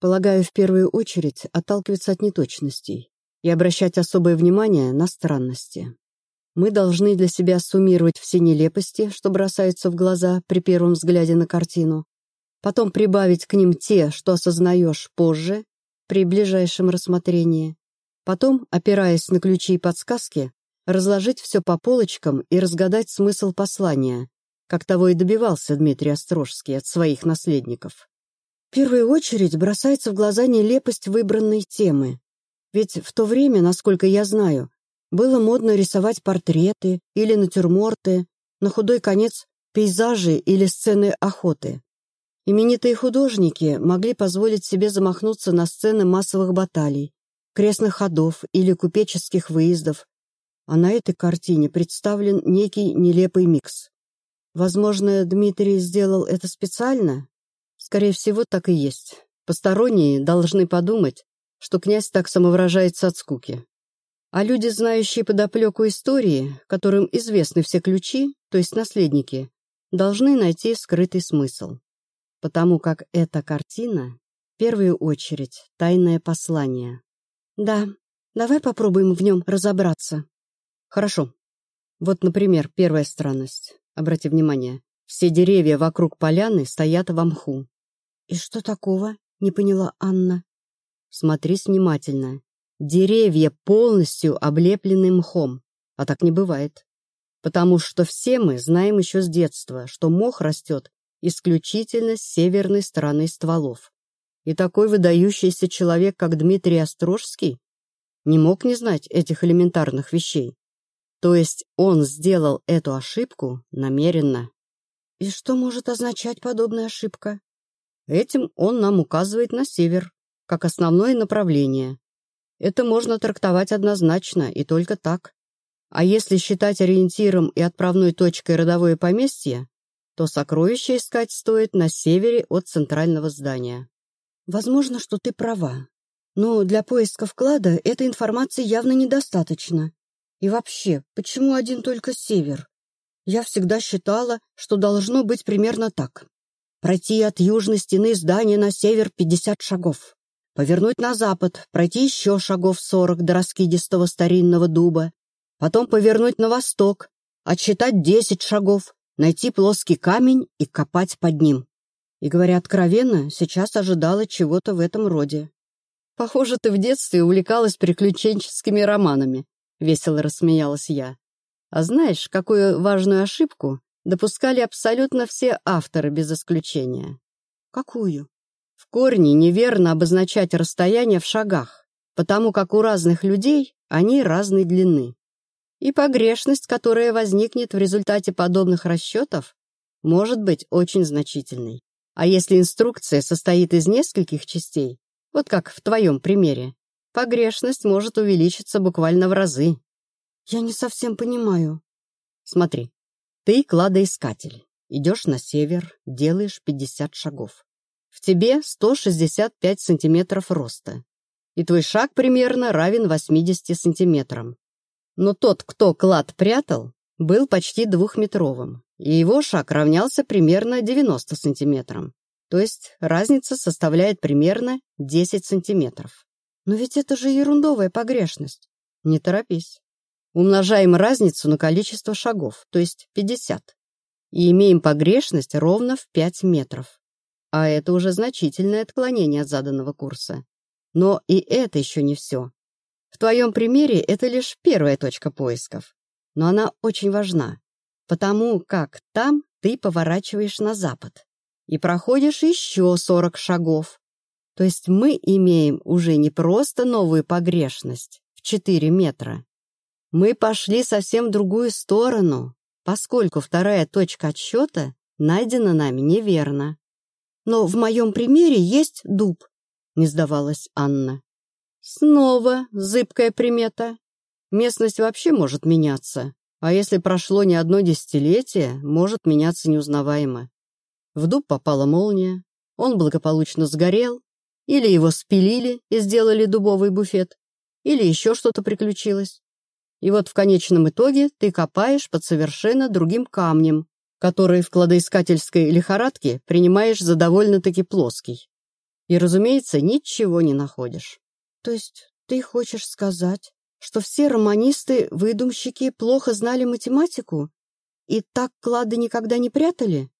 Полагаю, в первую очередь отталкиваться от неточностей и обращать особое внимание на странности. Мы должны для себя суммировать все нелепости, что бросаются в глаза при первом взгляде на картину, потом прибавить к ним те, что осознаешь позже, при ближайшем рассмотрении, потом, опираясь на ключи и подсказки, разложить все по полочкам и разгадать смысл послания, как того и добивался Дмитрий Острожский от своих наследников. В первую очередь бросается в глаза нелепость выбранной темы. Ведь в то время, насколько я знаю, было модно рисовать портреты или натюрморты, на худой конец пейзажи или сцены охоты. Именитые художники могли позволить себе замахнуться на сцены массовых баталий, крестных ходов или купеческих выездов, а на этой картине представлен некий нелепый микс. Возможно, Дмитрий сделал это специально? Скорее всего, так и есть. Посторонние должны подумать, что князь так самовыражается от скуки. А люди, знающие подоплеку истории, которым известны все ключи, то есть наследники, должны найти скрытый смысл потому как эта картина, в первую очередь, тайное послание. Да, давай попробуем в нем разобраться. Хорошо. Вот, например, первая странность. Обрати внимание. Все деревья вокруг поляны стоят в мху. И что такого? Не поняла Анна. Смотри внимательно. Деревья полностью облеплены мхом. А так не бывает. Потому что все мы знаем еще с детства, что мох растет исключительно с северной стороны стволов. И такой выдающийся человек, как Дмитрий Острожский, не мог не знать этих элементарных вещей. То есть он сделал эту ошибку намеренно. И что может означать подобная ошибка? Этим он нам указывает на север, как основное направление. Это можно трактовать однозначно и только так. А если считать ориентиром и отправной точкой родовое поместье, то сокровища искать стоит на севере от центрального здания. Возможно, что ты права. Но для поиска вклада этой информации явно недостаточно. И вообще, почему один только север? Я всегда считала, что должно быть примерно так. Пройти от южной стены здания на север 50 шагов. Повернуть на запад, пройти еще шагов 40 до раскидистого старинного дуба. Потом повернуть на восток, отсчитать 10 шагов найти плоский камень и копать под ним. И, говоря откровенно, сейчас ожидала чего-то в этом роде. «Похоже, ты в детстве увлекалась приключенческими романами», — весело рассмеялась я. «А знаешь, какую важную ошибку допускали абсолютно все авторы без исключения?» «Какую?» «В корне неверно обозначать расстояние в шагах, потому как у разных людей они разной длины. И погрешность, которая возникнет в результате подобных расчетов, может быть очень значительной. А если инструкция состоит из нескольких частей, вот как в твоем примере, погрешность может увеличиться буквально в разы. Я не совсем понимаю. Смотри, ты кладоискатель. Идешь на север, делаешь 50 шагов. В тебе 165 сантиметров роста. И твой шаг примерно равен 80 сантиметрам. Но тот, кто клад прятал, был почти двухметровым, и его шаг равнялся примерно 90 сантиметрам. То есть разница составляет примерно 10 сантиметров. Но ведь это же ерундовая погрешность. Не торопись. Умножаем разницу на количество шагов, то есть 50. И имеем погрешность ровно в 5 метров. А это уже значительное отклонение от заданного курса. Но и это еще не все. В твоем примере это лишь первая точка поисков, но она очень важна, потому как там ты поворачиваешь на запад и проходишь еще 40 шагов. То есть мы имеем уже не просто новую погрешность в 4 метра. Мы пошли совсем в другую сторону, поскольку вторая точка отсчета найдена нами неверно. Но в моем примере есть дуб, не сдавалась Анна. Снова зыбкая примета. Местность вообще может меняться, а если прошло не одно десятилетие, может меняться неузнаваемо. В дуб попала молния, он благополучно сгорел, или его спилили и сделали дубовый буфет, или еще что-то приключилось. И вот в конечном итоге ты копаешь под совершенно другим камнем, который в кладоискательской лихорадке принимаешь за довольно-таки плоский. И, разумеется, ничего не находишь. То есть ты хочешь сказать, что все романисты-выдумщики плохо знали математику и так клады никогда не прятали?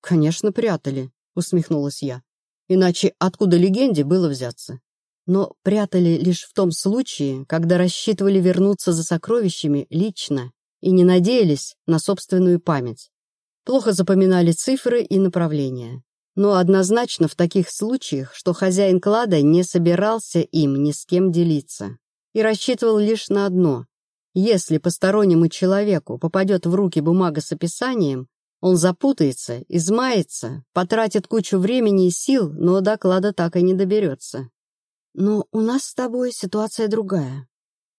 Конечно, прятали, усмехнулась я. Иначе откуда легенде было взяться? Но прятали лишь в том случае, когда рассчитывали вернуться за сокровищами лично и не надеялись на собственную память. Плохо запоминали цифры и направления. Но однозначно в таких случаях, что хозяин клада не собирался им ни с кем делиться и рассчитывал лишь на одно. Если постороннему человеку попадет в руки бумага с описанием, он запутается, измается, потратит кучу времени и сил, но до клада так и не доберется. Но у нас с тобой ситуация другая.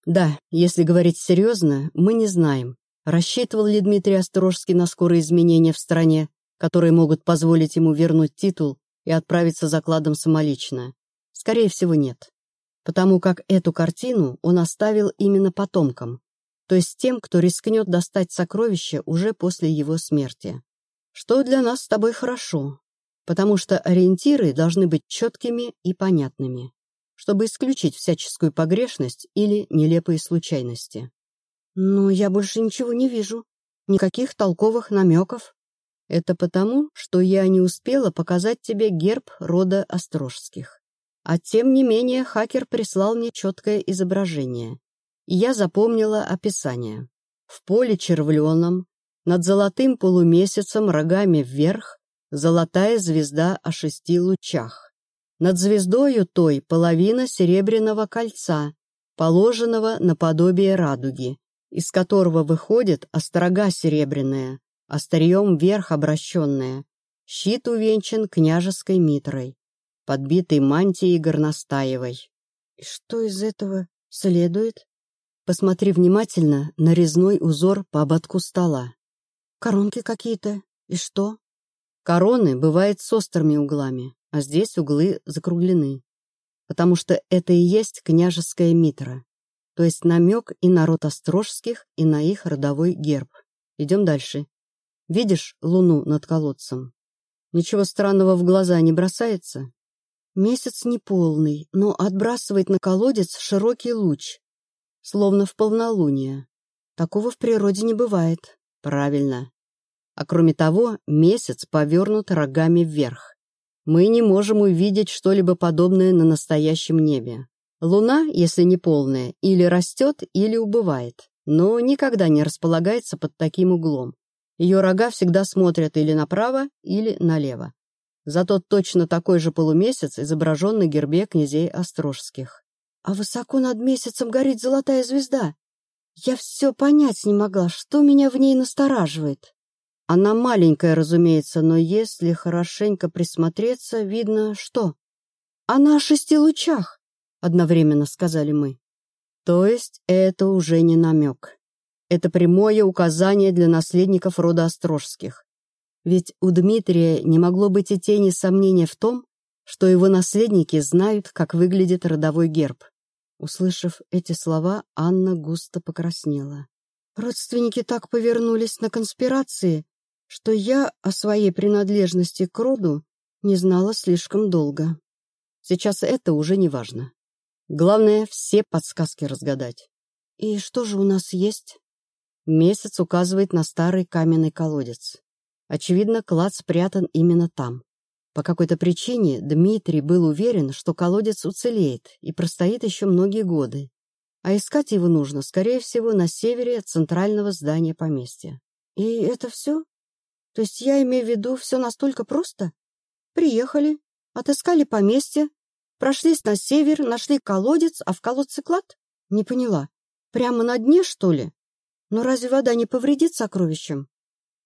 Да, если говорить серьезно, мы не знаем, рассчитывал ли Дмитрий Острожский на скорые изменения в стране, которые могут позволить ему вернуть титул и отправиться закладом самолично. Скорее всего, нет. Потому как эту картину он оставил именно потомкам, то есть тем, кто рискнет достать сокровища уже после его смерти. Что для нас с тобой хорошо, потому что ориентиры должны быть четкими и понятными чтобы исключить всяческую погрешность или нелепые случайности. Но я больше ничего не вижу. Никаких толковых намеков. Это потому, что я не успела показать тебе герб рода Острожских. А тем не менее хакер прислал мне четкое изображение. И я запомнила описание. В поле червленом, над золотым полумесяцем рогами вверх, золотая звезда о шести лучах. Над звездою той половина серебряного кольца, положенного наподобие радуги, из которого выходит острога серебряная, острием вверх обращенная, щит увенчан княжеской митрой, подбитый мантией горностаевой. И что из этого следует? Посмотри внимательно на резной узор по ободку стола. Коронки какие-то. И что? Короны бывают с острыми углами а здесь углы закруглены, потому что это и есть княжеская митра, то есть намек и на род Острожских, и на их родовой герб. Идем дальше. Видишь луну над колодцем? Ничего странного в глаза не бросается? Месяц неполный, но отбрасывает на колодец широкий луч, словно в полнолуние. Такого в природе не бывает. Правильно. А кроме того, месяц повернут рогами вверх мы не можем увидеть что-либо подобное на настоящем небе. Луна, если не полная, или растет, или убывает, но никогда не располагается под таким углом. Ее рога всегда смотрят или направо, или налево. Зато точно такой же полумесяц изображен на гербе князей Острожских. А высоко над месяцем горит золотая звезда. Я все понять не могла, что меня в ней настораживает. Она маленькая, разумеется, но если хорошенько присмотреться, видно, что... «Она о шести лучах», — одновременно сказали мы. То есть это уже не намек. Это прямое указание для наследников рода Острожских. Ведь у Дмитрия не могло быть и тени сомнения в том, что его наследники знают, как выглядит родовой герб. Услышав эти слова, Анна густо покраснела. Родственники так повернулись на конспирации, что я о своей принадлежности к роду не знала слишком долго. Сейчас это уже не важно. Главное — все подсказки разгадать. И что же у нас есть? Месяц указывает на старый каменный колодец. Очевидно, клад спрятан именно там. По какой-то причине Дмитрий был уверен, что колодец уцелеет и простоит еще многие годы. А искать его нужно, скорее всего, на севере центрального здания поместья. И это все? То есть я имею в виду все настолько просто? Приехали, отыскали поместье, прошлись на север, нашли колодец, а в колодце клад? Не поняла. Прямо на дне, что ли? Но разве вода не повредит сокровищам?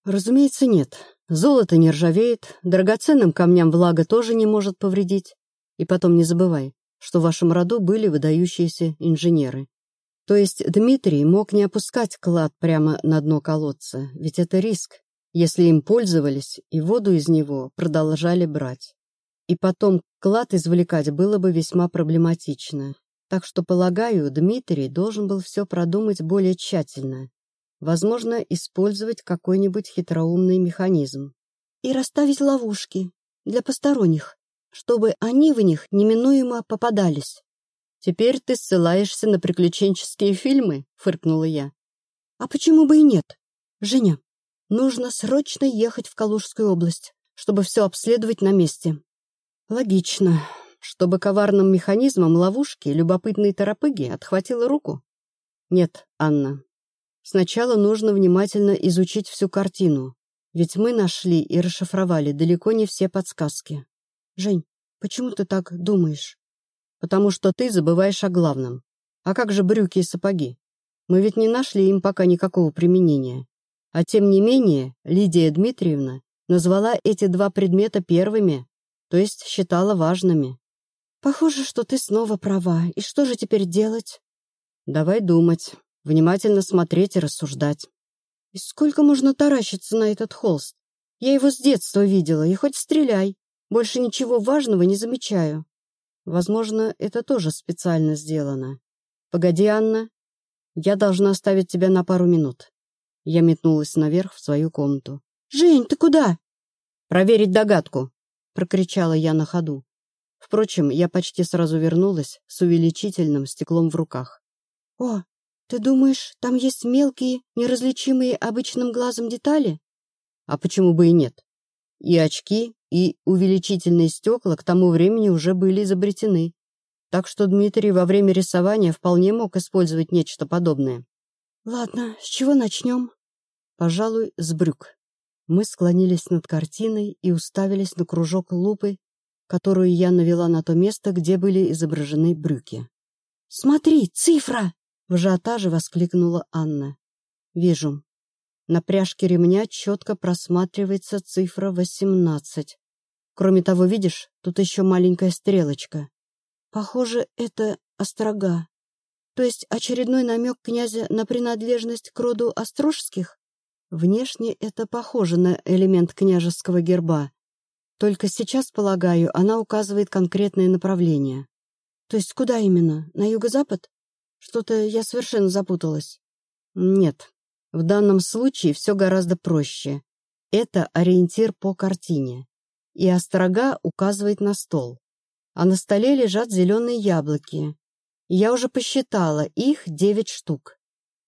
Разумеется, нет. Золото не ржавеет, драгоценным камням влага тоже не может повредить. И потом не забывай, что в вашем роду были выдающиеся инженеры. То есть Дмитрий мог не опускать клад прямо на дно колодца, ведь это риск, если им пользовались и воду из него продолжали брать. И потом клад извлекать было бы весьма проблематично. Так что, полагаю, Дмитрий должен был все продумать более тщательно. Возможно, использовать какой-нибудь хитроумный механизм. И расставить ловушки для посторонних. чтобы они в них неминуемо попадались. «Теперь ты ссылаешься на приключенческие фильмы?» — фыркнула я. «А почему бы и нет? Женя, нужно срочно ехать в Калужскую область, чтобы все обследовать на месте». «Логично. Чтобы коварным механизмом ловушки любопытной торопыги отхватила руку?» «Нет, Анна. Сначала нужно внимательно изучить всю картину, ведь мы нашли и расшифровали далеко не все подсказки». «Жень, почему ты так думаешь?» потому что ты забываешь о главном. А как же брюки и сапоги? Мы ведь не нашли им пока никакого применения. А тем не менее, Лидия Дмитриевна назвала эти два предмета первыми, то есть считала важными. Похоже, что ты снова права. И что же теперь делать? Давай думать, внимательно смотреть и рассуждать. И сколько можно таращиться на этот холст? Я его с детства видела, и хоть стреляй. Больше ничего важного не замечаю. Возможно, это тоже специально сделано. Погоди, Анна. Я должна оставить тебя на пару минут. Я метнулась наверх в свою комнату. «Жень, ты куда?» «Проверить догадку», — прокричала я на ходу. Впрочем, я почти сразу вернулась с увеличительным стеклом в руках. «О, ты думаешь, там есть мелкие, неразличимые обычным глазом детали?» «А почему бы и нет? И очки, и увеличительные стекла к тому времени уже были изобретены. Так что Дмитрий во время рисования вполне мог использовать нечто подобное. «Ладно, с чего начнем?» «Пожалуй, с брюк». Мы склонились над картиной и уставились на кружок лупы, которую я навела на то место, где были изображены брюки. «Смотри, цифра!» — в ажиотаже воскликнула Анна. «Вижу. На пряжке ремня четко просматривается цифра 18. Кроме того, видишь, тут еще маленькая стрелочка. Похоже, это острога. То есть очередной намек князя на принадлежность к роду Острожских? Внешне это похоже на элемент княжеского герба. Только сейчас, полагаю, она указывает конкретное направление. То есть куда именно? На юго-запад? Что-то я совершенно запуталась. Нет, в данном случае все гораздо проще. Это ориентир по картине. И острога указывает на стол. А на столе лежат зеленые яблоки. Я уже посчитала, их девять штук.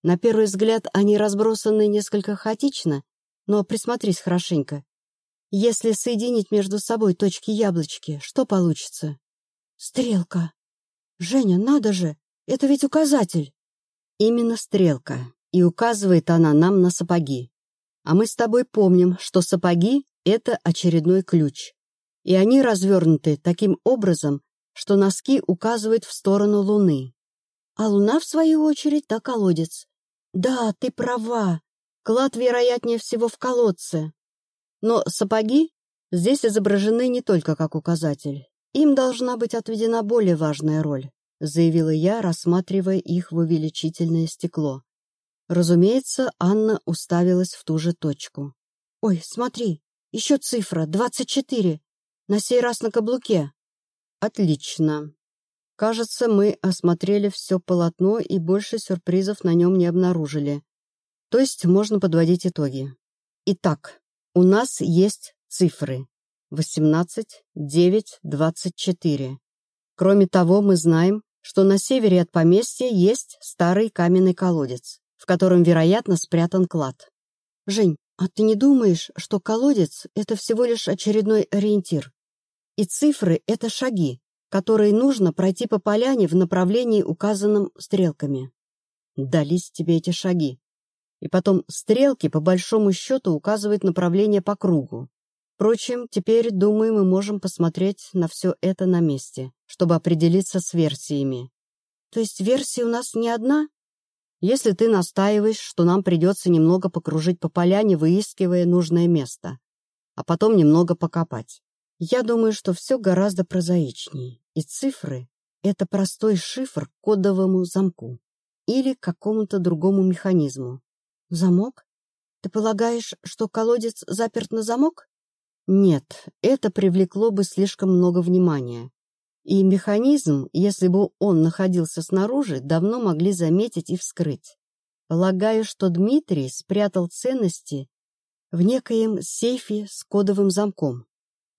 На первый взгляд они разбросаны несколько хаотично, но присмотрись хорошенько. Если соединить между собой точки яблочки, что получится? Стрелка. Женя, надо же, это ведь указатель. Именно стрелка и указывает она нам на сапоги. А мы с тобой помним, что сапоги — это очередной ключ. И они развернуты таким образом, что носки указывают в сторону Луны. А Луна, в свою очередь, так колодец. Да, ты права. Клад, вероятнее всего, в колодце. Но сапоги здесь изображены не только как указатель. Им должна быть отведена более важная роль, заявила я, рассматривая их в увеличительное стекло. Разумеется, Анна уставилась в ту же точку. «Ой, смотри, еще цифра, двадцать четыре. На сей раз на каблуке». «Отлично. Кажется, мы осмотрели все полотно и больше сюрпризов на нем не обнаружили. То есть можно подводить итоги. Итак, у нас есть цифры. 18, 9, 24. Кроме того, мы знаем, что на севере от поместья есть старый каменный колодец в котором, вероятно, спрятан клад. «Жень, а ты не думаешь, что колодец — это всего лишь очередной ориентир? И цифры — это шаги, которые нужно пройти по поляне в направлении, указанном стрелками?» «Дались тебе эти шаги. И потом стрелки, по большому счету, указывают направление по кругу. Впрочем, теперь, думаю, мы можем посмотреть на все это на месте, чтобы определиться с версиями. То есть версия у нас не одна? если ты настаиваешь, что нам придется немного покружить по поляне, выискивая нужное место, а потом немного покопать. Я думаю, что все гораздо прозаичнее, и цифры — это простой шифр к кодовому замку или какому-то другому механизму. Замок? Ты полагаешь, что колодец заперт на замок? Нет, это привлекло бы слишком много внимания. И механизм, если бы он находился снаружи, давно могли заметить и вскрыть. Полагаю, что Дмитрий спрятал ценности в некоем сейфе с кодовым замком.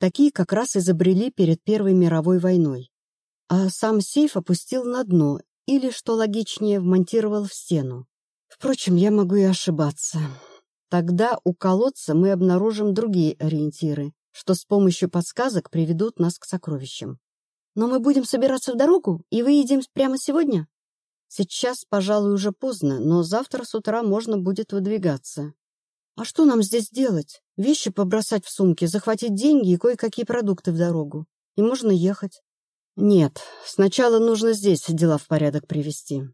Такие как раз изобрели перед Первой мировой войной. А сам сейф опустил на дно или, что логичнее, вмонтировал в стену. Впрочем, я могу и ошибаться. Тогда у колодца мы обнаружим другие ориентиры, что с помощью подсказок приведут нас к сокровищам. Но мы будем собираться в дорогу и выедем прямо сегодня? Сейчас, пожалуй, уже поздно, но завтра с утра можно будет выдвигаться. А что нам здесь делать? Вещи побросать в сумки, захватить деньги и кое-какие продукты в дорогу. И можно ехать. Нет, сначала нужно здесь дела в порядок привести.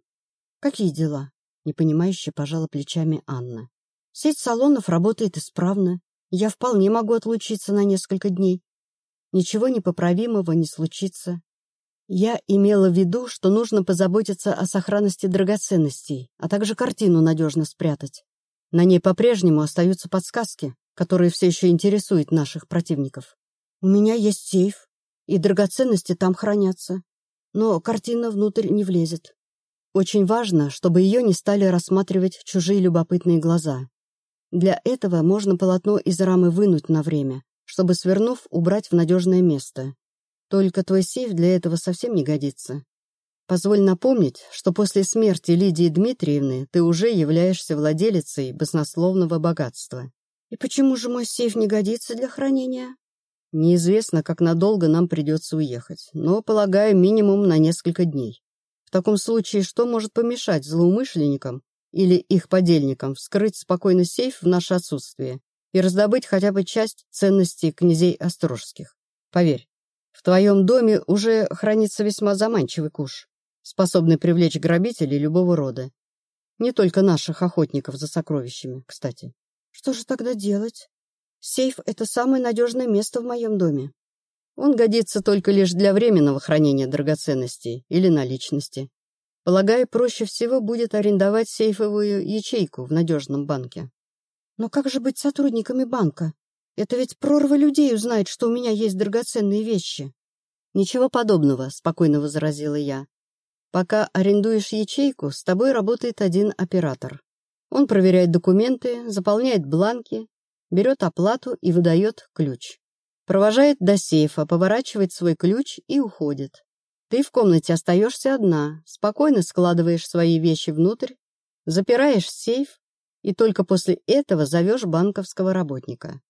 Какие дела? Непонимающе пожала плечами Анна. Сеть салонов работает исправно. Я вполне могу отлучиться на несколько дней. Ничего непоправимого не случится. Я имела в виду, что нужно позаботиться о сохранности драгоценностей, а также картину надежно спрятать. На ней по-прежнему остаются подсказки, которые все еще интересуют наших противников. У меня есть сейф, и драгоценности там хранятся. Но картина внутрь не влезет. Очень важно, чтобы ее не стали рассматривать чужие любопытные глаза. Для этого можно полотно из рамы вынуть на время, чтобы, свернув, убрать в надежное место. Только твой сейф для этого совсем не годится. Позволь напомнить, что после смерти Лидии Дмитриевны ты уже являешься владелицей баснословного богатства. И почему же мой сейф не годится для хранения? Неизвестно, как надолго нам придется уехать, но, полагаю, минимум на несколько дней. В таком случае, что может помешать злоумышленникам или их подельникам вскрыть спокойно сейф в наше отсутствие и раздобыть хотя бы часть ценностей князей Острожских? Поверь, в твоем доме уже хранится весьма заманчивый куш, способный привлечь грабителей любого рода. Не только наших охотников за сокровищами, кстати. Что же тогда делать? Сейф — это самое надежное место в моем доме. Он годится только лишь для временного хранения драгоценностей или наличности. Полагаю, проще всего будет арендовать сейфовую ячейку в надежном банке. Но как же быть сотрудниками банка? Это ведь прорва людей узнает, что у меня есть драгоценные вещи. Ничего подобного, спокойно возразила я. Пока арендуешь ячейку, с тобой работает один оператор. Он проверяет документы, заполняет бланки, берет оплату и выдает ключ. Провожает до сейфа, поворачивает свой ключ и уходит. Ты в комнате остаешься одна, спокойно складываешь свои вещи внутрь, запираешь сейф и только после этого зовешь банковского работника.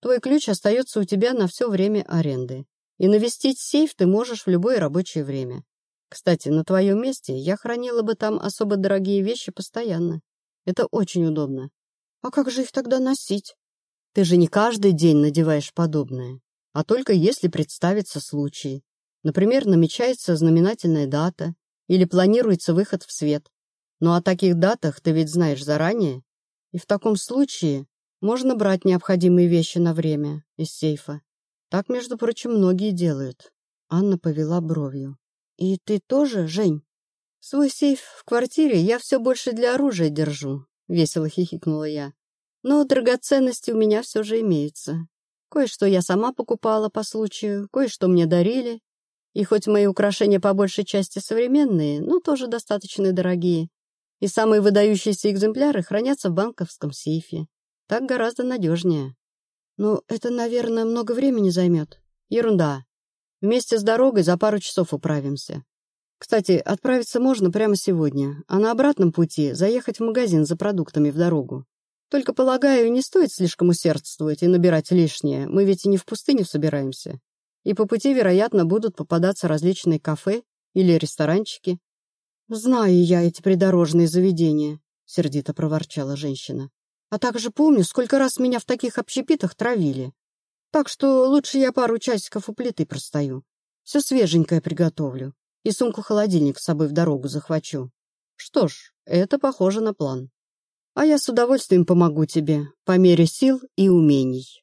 Твой ключ остается у тебя на все время аренды, и навестить сейф ты можешь в любое рабочее время. Кстати, на твоем месте я хранила бы там особо дорогие вещи постоянно. Это очень удобно. А как же их тогда носить? Ты же не каждый день надеваешь подобное, а только если представится случай. Например, намечается знаменательная дата или планируется выход в свет. Но о таких датах ты ведь знаешь заранее, и в таком случае можно брать необходимые вещи на время из сейфа. Так, между прочим, многие делают. Анна повела бровью. «И ты тоже, Жень?» «Свой сейф в квартире я все больше для оружия держу», — весело хихикнула я. Но драгоценности у меня все же имеются. Кое-что я сама покупала по случаю, кое-что мне дарили. И хоть мои украшения по большей части современные, но тоже достаточно дорогие. И самые выдающиеся экземпляры хранятся в банковском сейфе. Так гораздо надежнее. Ну, это, наверное, много времени займет. Ерунда. Вместе с дорогой за пару часов управимся. Кстати, отправиться можно прямо сегодня, а на обратном пути заехать в магазин за продуктами в дорогу. Только, полагаю, не стоит слишком усердствовать и набирать лишнее. Мы ведь и не в пустыню собираемся. И по пути, вероятно, будут попадаться различные кафе или ресторанчики. «Знаю я эти придорожные заведения», — сердито проворчала женщина. «А также помню, сколько раз меня в таких общепитах травили. Так что лучше я пару часиков у плиты простою. Все свеженькое приготовлю. И сумку-холодильник с собой в дорогу захвачу. Что ж, это похоже на план а я с удовольствием помогу тебе по мере сил и умений.